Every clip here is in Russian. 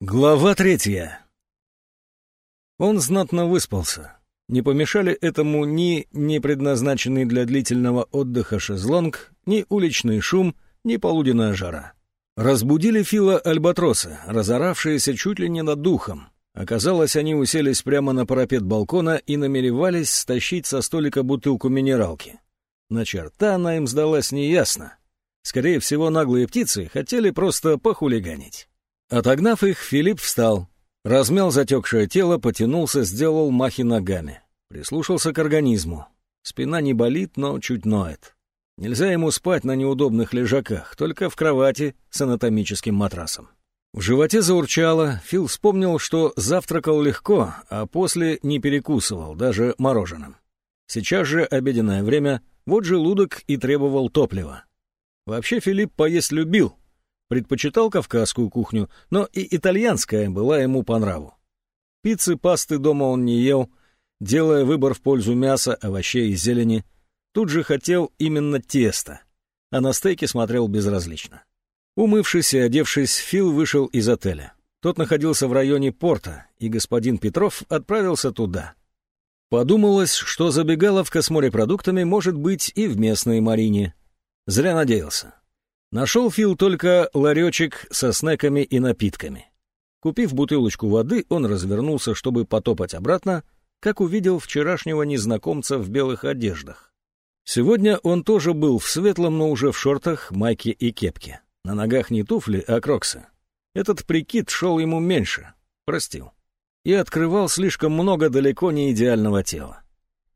Глава третья. Он знатно выспался. Не помешали этому ни непредназначенный для длительного отдыха шезлонг, ни уличный шум, ни полуденная жара. Разбудили Фила альбатросы, разоравшиеся чуть ли не над духом. Оказалось, они уселись прямо на парапет балкона и намеревались стащить со столика бутылку минералки. На черта она им сдалась неясно. Скорее всего, наглые птицы хотели просто похулиганить. Отогнав их, Филипп встал, размял затекшее тело, потянулся, сделал махи ногами. Прислушался к организму. Спина не болит, но чуть ноет. Нельзя ему спать на неудобных лежаках, только в кровати с анатомическим матрасом. В животе заурчало, Фил вспомнил, что завтракал легко, а после не перекусывал, даже мороженым. Сейчас же обеденное время, вот желудок и требовал топлива. Вообще Филипп поесть любил, Предпочитал кавказскую кухню, но и итальянская была ему по нраву. Пиццы, пасты дома он не ел, делая выбор в пользу мяса, овощей и зелени. Тут же хотел именно тесто, а на стейки смотрел безразлично. Умывшись и одевшись, Фил вышел из отеля. Тот находился в районе порта, и господин Петров отправился туда. Подумалось, что забегаловка с морепродуктами может быть и в местной марине. Зря надеялся. Нашел Фил только ларечек со снеками и напитками. Купив бутылочку воды, он развернулся, чтобы потопать обратно, как увидел вчерашнего незнакомца в белых одеждах. Сегодня он тоже был в светлом, но уже в шортах, майке и кепке. На ногах не туфли, а кроксы. Этот прикид шел ему меньше, простил. И открывал слишком много далеко не идеального тела.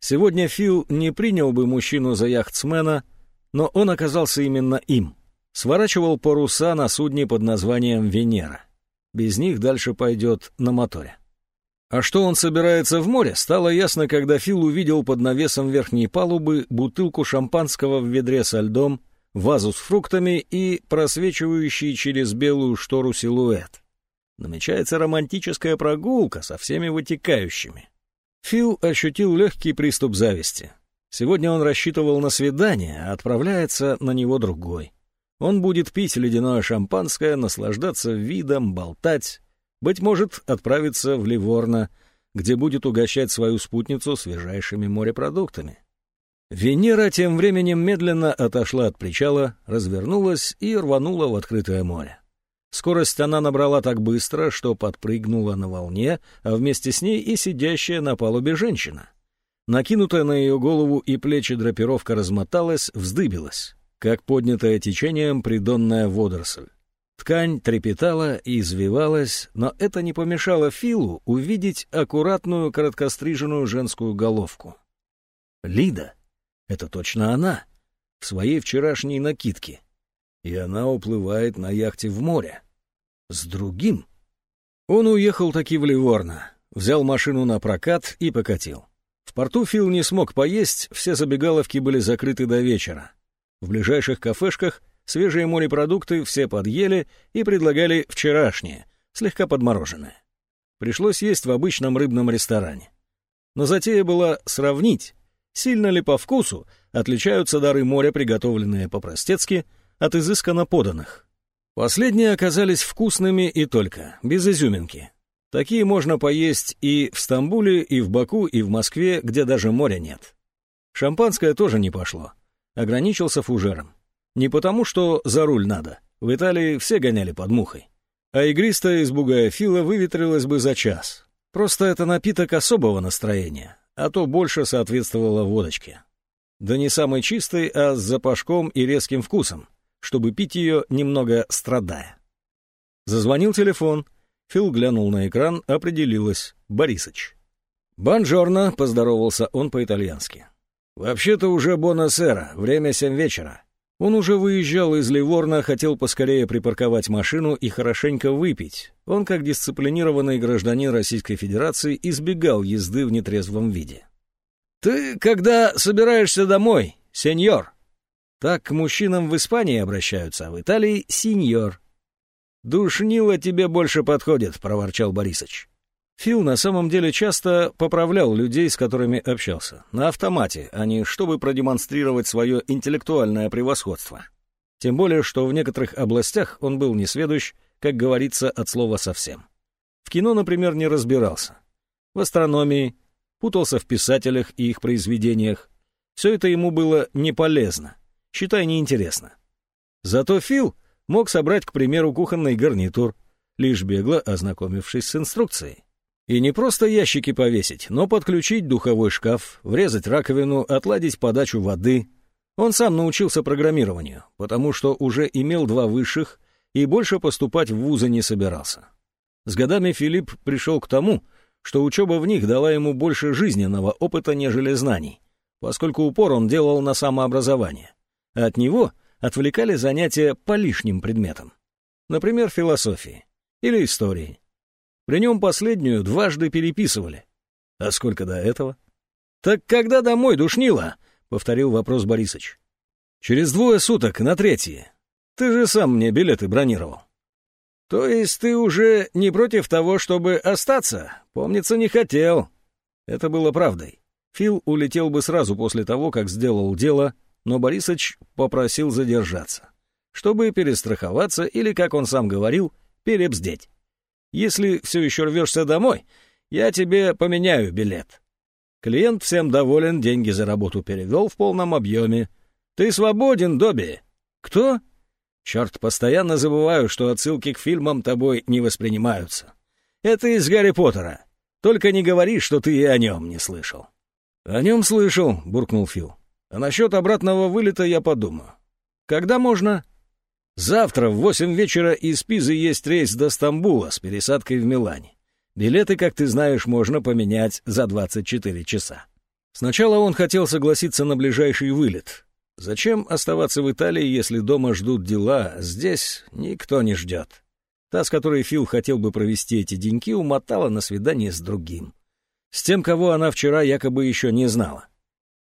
Сегодня Фил не принял бы мужчину за яхтсмена, но он оказался именно им — сворачивал паруса на судне под названием «Венера». Без них дальше пойдет на моторе. А что он собирается в море, стало ясно, когда Фил увидел под навесом верхней палубы бутылку шампанского в ведре со льдом, вазу с фруктами и просвечивающий через белую штору силуэт. Намечается романтическая прогулка со всеми вытекающими. Фил ощутил легкий приступ зависти. Сегодня он рассчитывал на свидание, а отправляется на него другой. Он будет пить ледяное шампанское, наслаждаться видом, болтать, быть может, отправиться в Ливорно, где будет угощать свою спутницу свежайшими морепродуктами. Венера тем временем медленно отошла от причала, развернулась и рванула в открытое море. Скорость она набрала так быстро, что подпрыгнула на волне, а вместе с ней и сидящая на палубе женщина. Накинутая на ее голову и плечи драпировка размоталась, вздыбилась как поднятая течением придонная водоросль. Ткань трепетала и извивалась, но это не помешало Филу увидеть аккуратную короткостриженную женскую головку. Лида — это точно она, в своей вчерашней накидке. И она уплывает на яхте в море. С другим. Он уехал таки в Ливорно, взял машину на прокат и покатил. В порту Фил не смог поесть, все забегаловки были закрыты до вечера. В ближайших кафешках свежие морепродукты все подъели и предлагали вчерашние, слегка подмороженные. Пришлось есть в обычном рыбном ресторане. Но затея была сравнить, сильно ли по вкусу отличаются дары моря, приготовленные по-простецки, от изысканно поданных. Последние оказались вкусными и только, без изюминки. Такие можно поесть и в Стамбуле, и в Баку, и в Москве, где даже моря нет. Шампанское тоже не пошло ограничился фужером. Не потому, что за руль надо. В Италии все гоняли под мухой. А игристая из бугая фила выветрилась бы за час. Просто это напиток особого настроения, а то больше соответствовало водочке. Да не самой чистой, а с запашком и резким вкусом, чтобы пить ее, немного страдая. Зазвонил телефон. Фил глянул на экран, определилось. Борисыч. «Бонжорно», — поздоровался он по-итальянски. «Вообще-то уже бонасера, время семь вечера». Он уже выезжал из Ливорна, хотел поскорее припарковать машину и хорошенько выпить. Он, как дисциплинированный гражданин Российской Федерации, избегал езды в нетрезвом виде. «Ты когда собираешься домой, сеньор?» Так к мужчинам в Испании обращаются, а в Италии — сеньор. «Душнило тебе больше подходит», — проворчал Борисыч. Фил на самом деле часто поправлял людей, с которыми общался, на автомате, а не чтобы продемонстрировать свое интеллектуальное превосходство. Тем более, что в некоторых областях он был несведущ, как говорится, от слова совсем. кино, например, не разбирался. В астрономии, путался в писателях и их произведениях. Все это ему было не полезно, считай, неинтересно. Зато Фил мог собрать, к примеру, кухонный гарнитур, лишь бегло ознакомившись с инструкцией. И не просто ящики повесить, но подключить духовой шкаф, врезать раковину, отладить подачу воды. Он сам научился программированию, потому что уже имел два высших и больше поступать в вузы не собирался. С годами Филипп пришел к тому, что учеба в них дала ему больше жизненного опыта, нежели знаний, поскольку упор он делал на самообразование. А от него отвлекали занятия по лишним предметам. Например, философии или истории. При нем последнюю дважды переписывали. А сколько до этого? «Так когда домой, душнило?» — повторил вопрос Борисыч. «Через двое суток, на третье. Ты же сам мне билеты бронировал». «То есть ты уже не против того, чтобы остаться? Помнится, не хотел». Это было правдой. Фил улетел бы сразу после того, как сделал дело, но Борисыч попросил задержаться, чтобы перестраховаться или, как он сам говорил, перебздеть. «Если все еще рвешься домой, я тебе поменяю билет». Клиент всем доволен, деньги за работу перевел в полном объеме. «Ты свободен, Добби». «Кто?» Черт, постоянно забываю, что отсылки к фильмам тобой не воспринимаются. Это из Гарри Поттера. Только не говори, что ты и о нем не слышал. О нем слышал, буркнул Фил. А насчет обратного вылета я подумаю. Когда можно? Завтра в восемь вечера из Пизы есть рейс до Стамбула с пересадкой в Милане. Билеты, как ты знаешь, можно поменять за 24 часа. Сначала он хотел согласиться на ближайший вылет, Зачем оставаться в Италии, если дома ждут дела, здесь никто не ждет? Та, с которой Фил хотел бы провести эти деньки, умотала на свидание с другим. С тем, кого она вчера якобы еще не знала.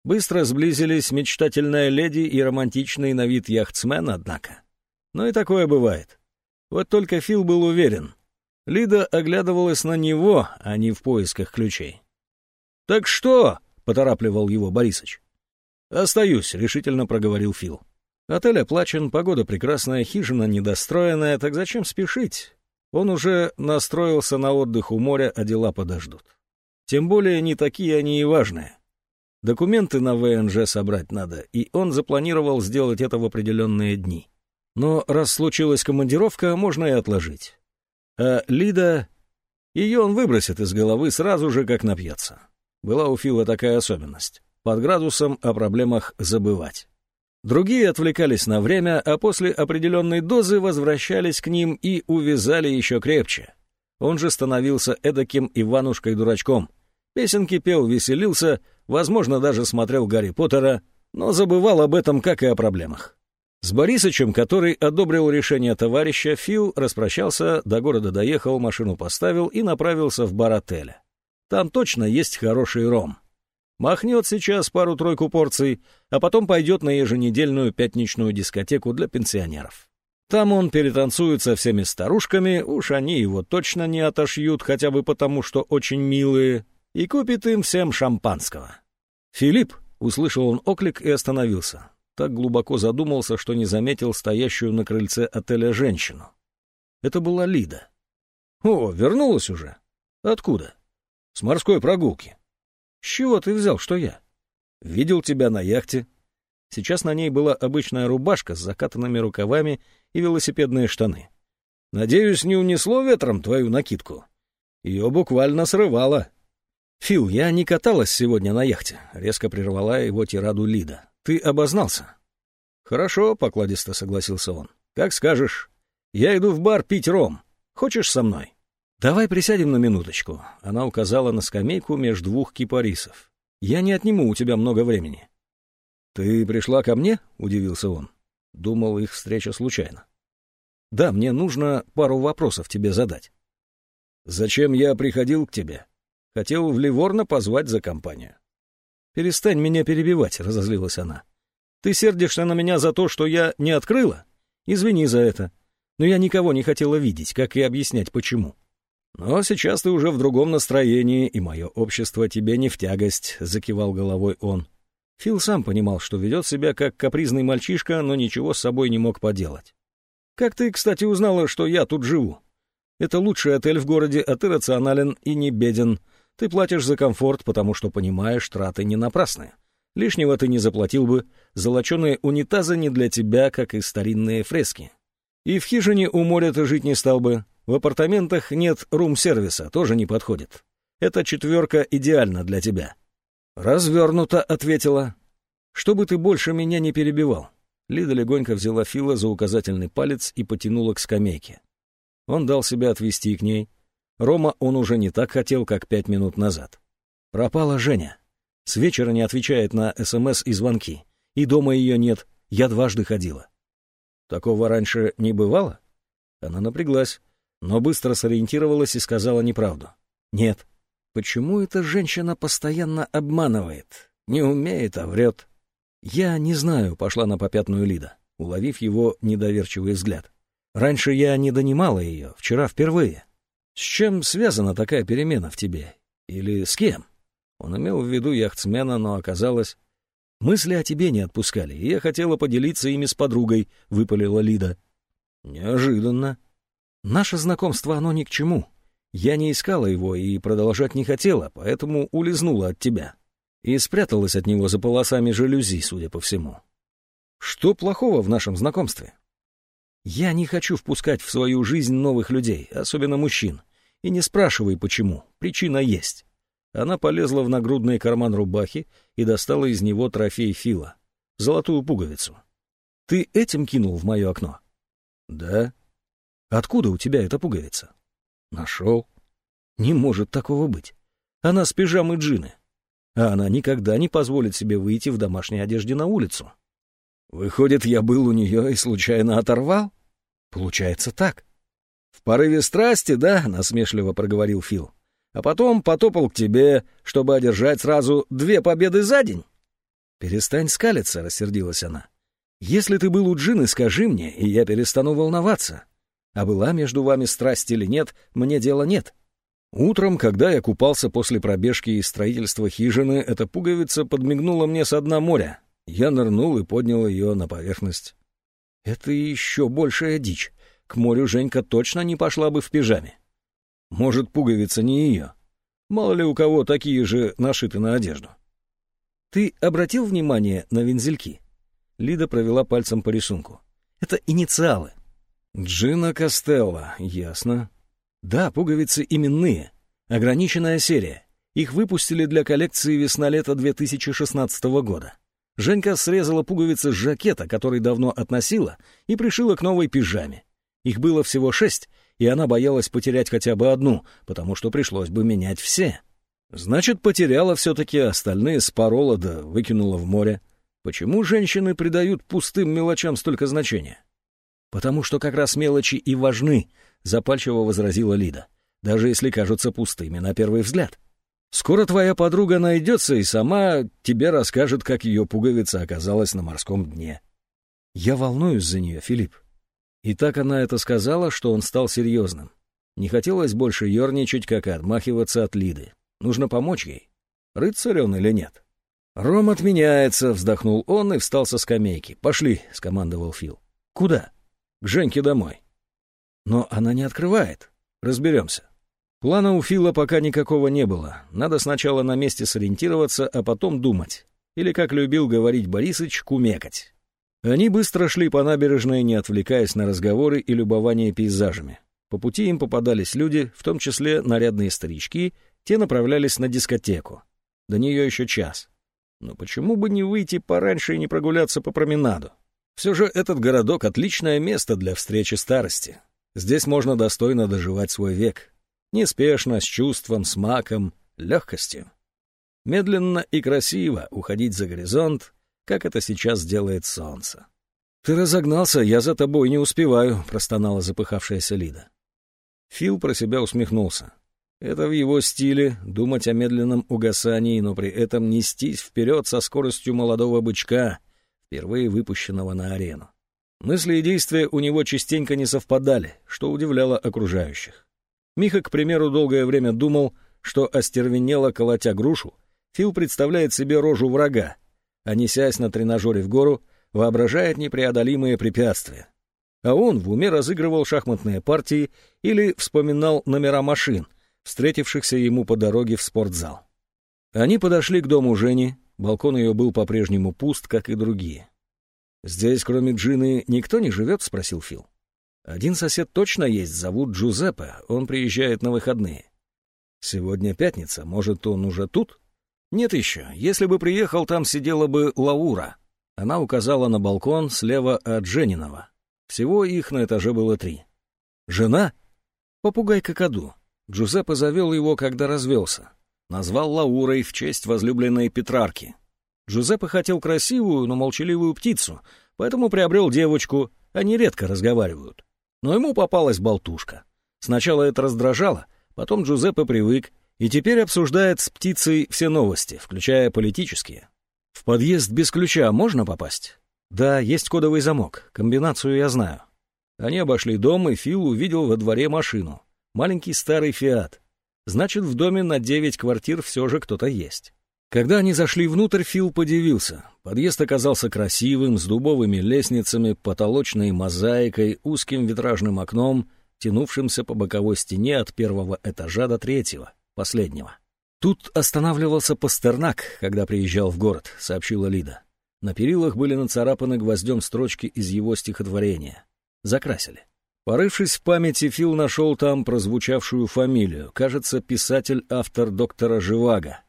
Быстро сблизились мечтательная леди и романтичный на вид яхтсмен, однако. Но и такое бывает. Вот только Фил был уверен. Лида оглядывалась на него, а не в поисках ключей. «Так что?» — поторапливал его Борисыч. «Остаюсь», — решительно проговорил Фил. «Отель оплачен, погода прекрасная, хижина недостроенная, так зачем спешить? Он уже настроился на отдых у моря, а дела подождут. Тем более не такие они и важные. Документы на ВНЖ собрать надо, и он запланировал сделать это в определенные дни. Но раз случилась командировка, можно и отложить. А Лида... Ее он выбросит из головы сразу же, как напьется. Была у Фила такая особенность под градусом о проблемах забывать. Другие отвлекались на время, а после определенной дозы возвращались к ним и увязали еще крепче. Он же становился эдаким Иванушкой-дурачком. Песенки пел, веселился, возможно, даже смотрел Гарри Поттера, но забывал об этом, как и о проблемах. С Борисычем, который одобрил решение товарища, Фил распрощался, до города доехал, машину поставил и направился в бар отеля. Там точно есть хороший ром. Махнет сейчас пару-тройку порций, а потом пойдет на еженедельную пятничную дискотеку для пенсионеров. Там он перетанцует со всеми старушками, уж они его точно не отошьют, хотя бы потому, что очень милые, и купит им всем шампанского. «Филипп!» — услышал он оклик и остановился. Так глубоко задумался, что не заметил стоящую на крыльце отеля женщину. Это была Лида. «О, вернулась уже? Откуда?» «С морской прогулки. «С чего ты взял, что я?» «Видел тебя на яхте». Сейчас на ней была обычная рубашка с закатанными рукавами и велосипедные штаны. «Надеюсь, не унесло ветром твою накидку?» Ее буквально срывало. «Фил, я не каталась сегодня на яхте», — резко прервала его тираду Лида. «Ты обознался». «Хорошо», — покладисто согласился он. «Как скажешь. Я иду в бар пить ром. Хочешь со мной?» «Давай присядем на минуточку», — она указала на скамейку между двух кипарисов. «Я не отниму у тебя много времени». «Ты пришла ко мне?» — удивился он. Думал, их встреча случайна. «Да, мне нужно пару вопросов тебе задать». «Зачем я приходил к тебе? Хотел в Ливорно позвать за компанию». «Перестань меня перебивать», — разозлилась она. «Ты сердишься на меня за то, что я не открыла? Извини за это. Но я никого не хотела видеть, как и объяснять, почему». «Но сейчас ты уже в другом настроении, и мое общество тебе не в тягость», — закивал головой он. Фил сам понимал, что ведет себя как капризный мальчишка, но ничего с собой не мог поделать. «Как ты, кстати, узнала, что я тут живу?» Это лучший отель в городе, а ты рационален и не беден. Ты платишь за комфорт, потому что понимаешь, траты не напрасны. Лишнего ты не заплатил бы, золоченые унитазы не для тебя, как и старинные фрески. И в хижине у моря ты жить не стал бы. В апартаментах нет рум-сервиса, тоже не подходит. Эта четверка идеальна для тебя. «Развернуто», — ответила. «Чтобы ты больше меня не перебивал». Лида легонько взяла Фила за указательный палец и потянула к скамейке. Он дал себя отвести к ней. Рома он уже не так хотел, как пять минут назад. Пропала Женя. С вечера не отвечает на СМС и звонки. И дома ее нет, я дважды ходила. Такого раньше не бывало? Она напряглась, но быстро сориентировалась и сказала неправду. Нет. Почему эта женщина постоянно обманывает? Не умеет, а врет. Я не знаю, пошла на попятную Лида, уловив его недоверчивый взгляд. Раньше я не донимала ее, вчера впервые. С чем связана такая перемена в тебе? Или с кем? Он имел в виду яхтсмена, но оказалось... Мысли о тебе не отпускали, и я хотела поделиться ими с подругой, — выпалила Лида. Неожиданно. Наше знакомство, оно ни к чему. Я не искала его и продолжать не хотела, поэтому улизнула от тебя. И спряталась от него за полосами жалюзи, судя по всему. Что плохого в нашем знакомстве? Я не хочу впускать в свою жизнь новых людей, особенно мужчин. И не спрашивай, почему. Причина есть. Она полезла в нагрудный карман рубахи и достала из него трофей Фила — золотую пуговицу. «Ты этим кинул в мое окно?» «Да». «Откуда у тебя эта пуговица?» «Нашел». «Не может такого быть. Она с пижамы джины. А она никогда не позволит себе выйти в домашней одежде на улицу». «Выходит, я был у нее и случайно оторвал?» Получается так. В порыве страсти, да, насмешливо проговорил Фил. А потом потопал к тебе, чтобы одержать сразу две победы за день. Перестань скалиться, рассердилась она. Если ты был у Джины, скажи мне, и я перестану волноваться. А была между вами страсть или нет, мне дела нет. Утром, когда я купался после пробежки и строительства хижины, эта пуговица подмигнула мне с дна моря. Я нырнул и поднял ее на поверхность. Это еще большая дичь. К морю Женька точно не пошла бы в пижаме. Может, пуговица не ее. Мало ли у кого такие же нашиты на одежду. Ты обратил внимание на вензельки? Лида провела пальцем по рисунку. Это инициалы. Джина Костелло, ясно. Да, пуговицы именные. Ограниченная серия. Их выпустили для коллекции весна-лето 2016 года. Женька срезала пуговицы с жакета, который давно относила, и пришила к новой пижаме. Их было всего шесть, и она боялась потерять хотя бы одну, потому что пришлось бы менять все. Значит, потеряла все-таки, остальные спорола да выкинула в море. Почему женщины придают пустым мелочам столько значения? Потому что как раз мелочи и важны, запальчиво возразила Лида, даже если кажутся пустыми на первый взгляд. Скоро твоя подруга найдется и сама тебе расскажет, как ее пуговица оказалась на морском дне. Я волнуюсь за нее, Филипп. И так она это сказала, что он стал серьезным. Не хотелось больше ерничать, как и отмахиваться от Лиды. Нужно помочь ей. Рыцарь он или нет? «Ром отменяется», — вздохнул он и встал со скамейки. «Пошли», — скомандовал Фил. «Куда?» «К Женьке домой». «Но она не открывает. Разберемся». Плана у Фила пока никакого не было. Надо сначала на месте сориентироваться, а потом думать. Или, как любил говорить Борисыч, кумекать. Они быстро шли по набережной, не отвлекаясь на разговоры и любование пейзажами. По пути им попадались люди, в том числе нарядные старички, те направлялись на дискотеку. До нее еще час. Но почему бы не выйти пораньше и не прогуляться по променаду? Все же этот городок — отличное место для встречи старости. Здесь можно достойно доживать свой век. Неспешно, с чувством, смаком, легкостью. Медленно и красиво уходить за горизонт, как это сейчас делает солнце. «Ты разогнался, я за тобой не успеваю», — простонала запыхавшаяся Лида. Фил про себя усмехнулся. Это в его стиле — думать о медленном угасании, но при этом нестись вперед со скоростью молодого бычка, впервые выпущенного на арену. Мысли и действия у него частенько не совпадали, что удивляло окружающих. Миха, к примеру, долгое время думал, что остервенело колотя грушу, Фил представляет себе рожу врага, а несясь на тренажере в гору, воображает непреодолимые препятствия. а он в уме разыгрывал шахматные партии или вспоминал номера машин, встретившихся ему по дороге в спортзал. Они подошли к дому Жени, балкон ее был по-прежнему пуст, как и другие. «Здесь, кроме Джины, никто не живет?» — спросил Фил. «Один сосед точно есть, зовут Джузеппе, он приезжает на выходные». «Сегодня пятница, может, он уже тут?» «Нет еще. Если бы приехал, там сидела бы Лаура». Она указала на балкон слева от Жениного. Всего их на этаже было три. «Жена?» «Попугай Кокоду. Джузеппе завел его, когда развелся. Назвал Лаурой в честь возлюбленной Петрарки. Джузеппе хотел красивую, но молчаливую птицу, поэтому приобрел девочку, они редко разговаривают. Но ему попалась болтушка. Сначала это раздражало, потом Джузеппе привык и теперь обсуждает с птицей все новости, включая политические. В подъезд без ключа можно попасть? Да, есть кодовый замок, комбинацию я знаю. Они обошли дом, и Фил увидел во дворе машину. Маленький старый «Фиат». Значит, в доме на девять квартир все же кто-то есть. Когда они зашли внутрь, Фил подивился. Подъезд оказался красивым, с дубовыми лестницами, потолочной мозаикой, узким витражным окном, тянувшимся по боковой стене от первого этажа до третьего, последнего. «Тут останавливался Пастернак, когда приезжал в город», — сообщила Лида. На перилах были нацарапаны гвоздем строчки из его стихотворения. Закрасили. Порывшись в памяти, Фил нашел там прозвучавшую фамилию. Кажется, писатель-автор доктора Живаго.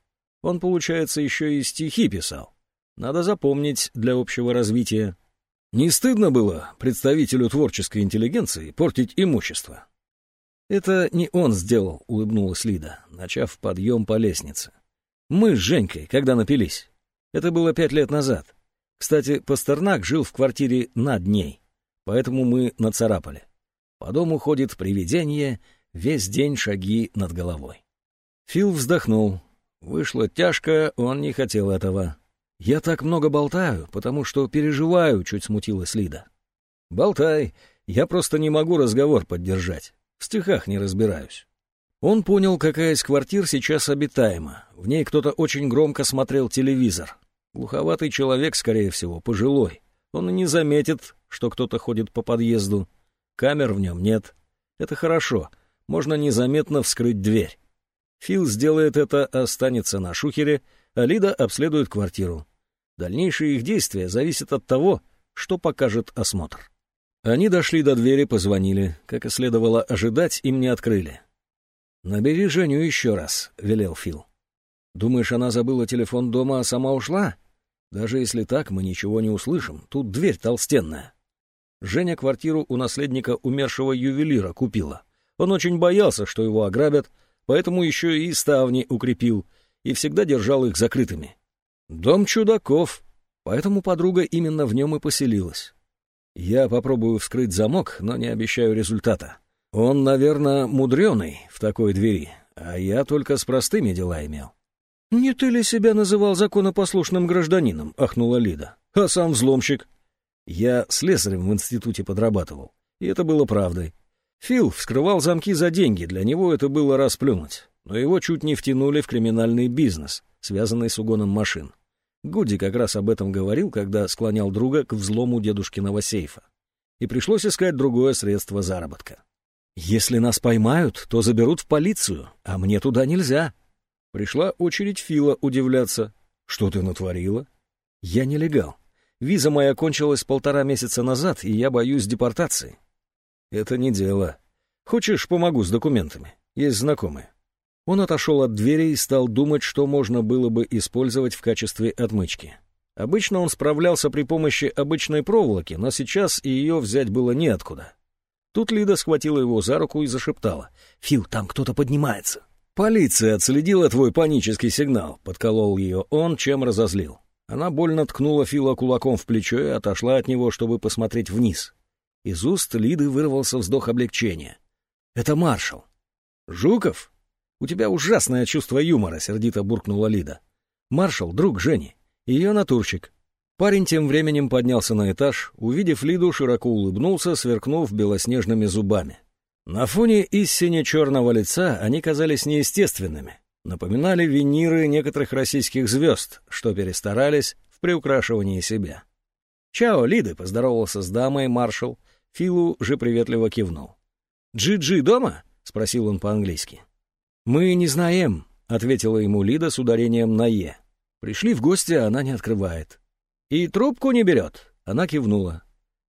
Он, получается, еще и стихи писал. Надо запомнить для общего развития. Не стыдно было представителю творческой интеллигенции портить имущество? Это не он сделал, улыбнулась Лида, начав подъем по лестнице. Мы с Женькой, когда напились. Это было пять лет назад. Кстати, Пастернак жил в квартире над ней, поэтому мы нацарапали. По дому ходит привидение, весь день шаги над головой. Фил вздохнул, Вышло тяжко, он не хотел этого. «Я так много болтаю, потому что переживаю», — чуть смутилась Лида. «Болтай, я просто не могу разговор поддержать. В стихах не разбираюсь». Он понял, какая из квартир сейчас обитаема. В ней кто-то очень громко смотрел телевизор. Глуховатый человек, скорее всего, пожилой. Он и не заметит, что кто-то ходит по подъезду. Камер в нем нет. Это хорошо. Можно незаметно вскрыть дверь. Фил сделает это, останется на шухере, а Лида обследует квартиру. Дальнейшие их действия зависят от того, что покажет осмотр. Они дошли до двери, позвонили. Как и следовало ожидать, им не открыли. «Набери Женю еще раз», — велел Фил. «Думаешь, она забыла телефон дома, а сама ушла? Даже если так, мы ничего не услышим. Тут дверь толстенная». Женя квартиру у наследника умершего ювелира купила. Он очень боялся, что его ограбят, поэтому еще и ставни укрепил и всегда держал их закрытыми. Дом чудаков, поэтому подруга именно в нем и поселилась. Я попробую вскрыть замок, но не обещаю результата. Он, наверное, мудреный в такой двери, а я только с простыми дела имел. «Не ты ли себя называл законопослушным гражданином?» — ахнула Лида. «А сам взломщик?» Я слесарем в институте подрабатывал, и это было правдой. Фил вскрывал замки за деньги, для него это было расплюнуть. Но его чуть не втянули в криминальный бизнес, связанный с угоном машин. Гуди как раз об этом говорил, когда склонял друга к взлому дедушкиного сейфа. И пришлось искать другое средство заработка. «Если нас поймают, то заберут в полицию, а мне туда нельзя». Пришла очередь Фила удивляться. «Что ты натворила?» «Я нелегал. Виза моя кончилась полтора месяца назад, и я боюсь депортации. Это не дело. Хочешь, помогу с документами? Есть знакомые. Он отошел от двери и стал думать, что можно было бы использовать в качестве отмычки. Обычно он справлялся при помощи обычной проволоки, но сейчас ее взять было неоткуда. Тут Лида схватила его за руку и зашептала. «Фил, там кто-то поднимается». «Полиция отследила твой панический сигнал», — подколол ее он, чем разозлил. Она больно ткнула Фила кулаком в плечо и отошла от него, чтобы посмотреть вниз. Из уст Лиды вырвался вздох облегчения. «Это маршал». «Жуков? У тебя ужасное чувство юмора», — сердито буркнула Лида. «Маршал — друг Жени. Ее натурщик». Парень тем временем поднялся на этаж, увидев Лиду, широко улыбнулся, сверкнув белоснежными зубами. На фоне истине черного лица они казались неестественными, напоминали виниры некоторых российских звезд, что перестарались в приукрашивании себя. «Чао, Лиды!» — поздоровался с дамой маршал, Филу же приветливо кивнул. «Джи-Джи дома?» — спросил он по-английски. «Мы не знаем», — ответила ему Лида с ударением на «е». Пришли в гости, а она не открывает. «И трубку не берет?» — она кивнула.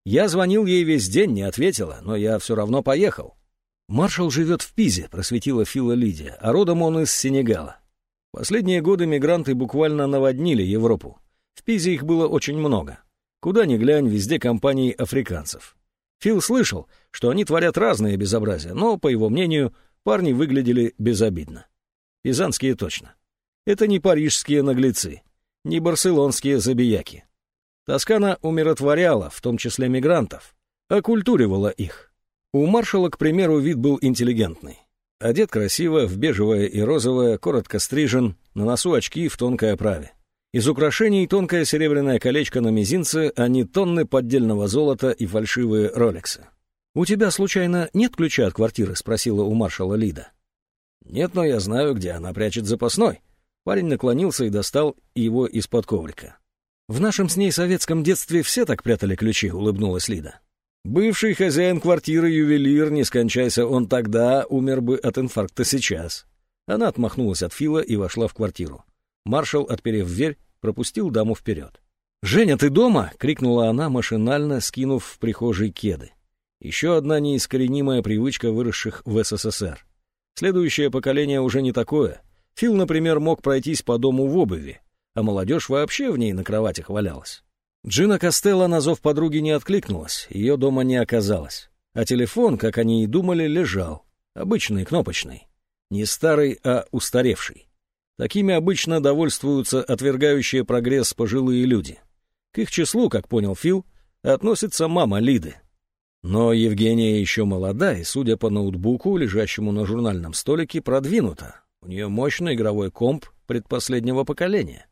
«Я звонил ей весь день, не ответила, но я все равно поехал». «Маршал живет в Пизе», — просветила Фила Лидия, а родом он из Сенегала. Последние годы мигранты буквально наводнили Европу. В Пизе их было очень много. Куда ни глянь, везде компании африканцев. Фил слышал, что они творят разные безобразия, но, по его мнению, парни выглядели безобидно. Пизанские точно. Это не парижские наглецы, не барселонские забияки. Тоскана умиротворяла, в том числе мигрантов, оккультуривала их. У маршала, к примеру, вид был интеллигентный. Одет красиво, в бежевое и розовое, коротко стрижен, на носу очки в тонкой оправе. Из украшений тонкое серебряное колечко на мизинце, а не тонны поддельного золота и фальшивые роликсы. «У тебя, случайно, нет ключа от квартиры?» — спросила у маршала Лида. «Нет, но я знаю, где она прячет запасной». Парень наклонился и достал его из-под коврика. «В нашем с ней советском детстве все так прятали ключи», — улыбнулась Лида. «Бывший хозяин квартиры ювелир, не скончайся он тогда, умер бы от инфаркта сейчас». Она отмахнулась от Фила и вошла в квартиру. Маршал, отперев дверь, пропустил даму вперед. «Женя, ты дома?» — крикнула она, машинально скинув в прихожей кеды. Еще одна неискоренимая привычка выросших в СССР. Следующее поколение уже не такое. Фил, например, мог пройтись по дому в обуви, а молодежь вообще в ней на кроватях валялась. Джина Костелло на зов подруги не откликнулась, ее дома не оказалось. А телефон, как они и думали, лежал. Обычный, кнопочный. Не старый, а устаревший. Такими обычно довольствуются отвергающие прогресс пожилые люди. К их числу, как понял Фил, относится мама Лиды. Но Евгения еще молода и, судя по ноутбуку, лежащему на журнальном столике, продвинута. У нее мощный игровой комп предпоследнего поколения.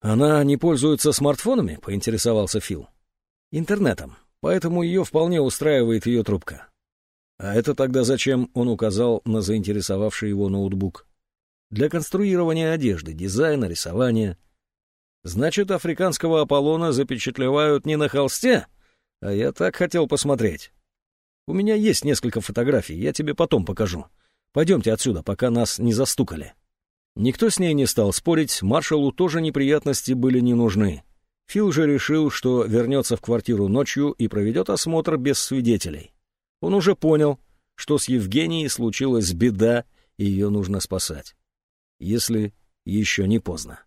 «Она не пользуется смартфонами?» — поинтересовался Фил. «Интернетом, поэтому ее вполне устраивает ее трубка». А это тогда зачем он указал на заинтересовавший его ноутбук? Для конструирования одежды, дизайна, рисования. Значит, африканского Аполлона запечатлевают не на холсте, а я так хотел посмотреть. У меня есть несколько фотографий, я тебе потом покажу. Пойдемте отсюда, пока нас не застукали. Никто с ней не стал спорить, маршалу тоже неприятности были не нужны. Фил же решил, что вернется в квартиру ночью и проведет осмотр без свидетелей. Он уже понял, что с Евгенией случилась беда, и ее нужно спасать если еще не поздно.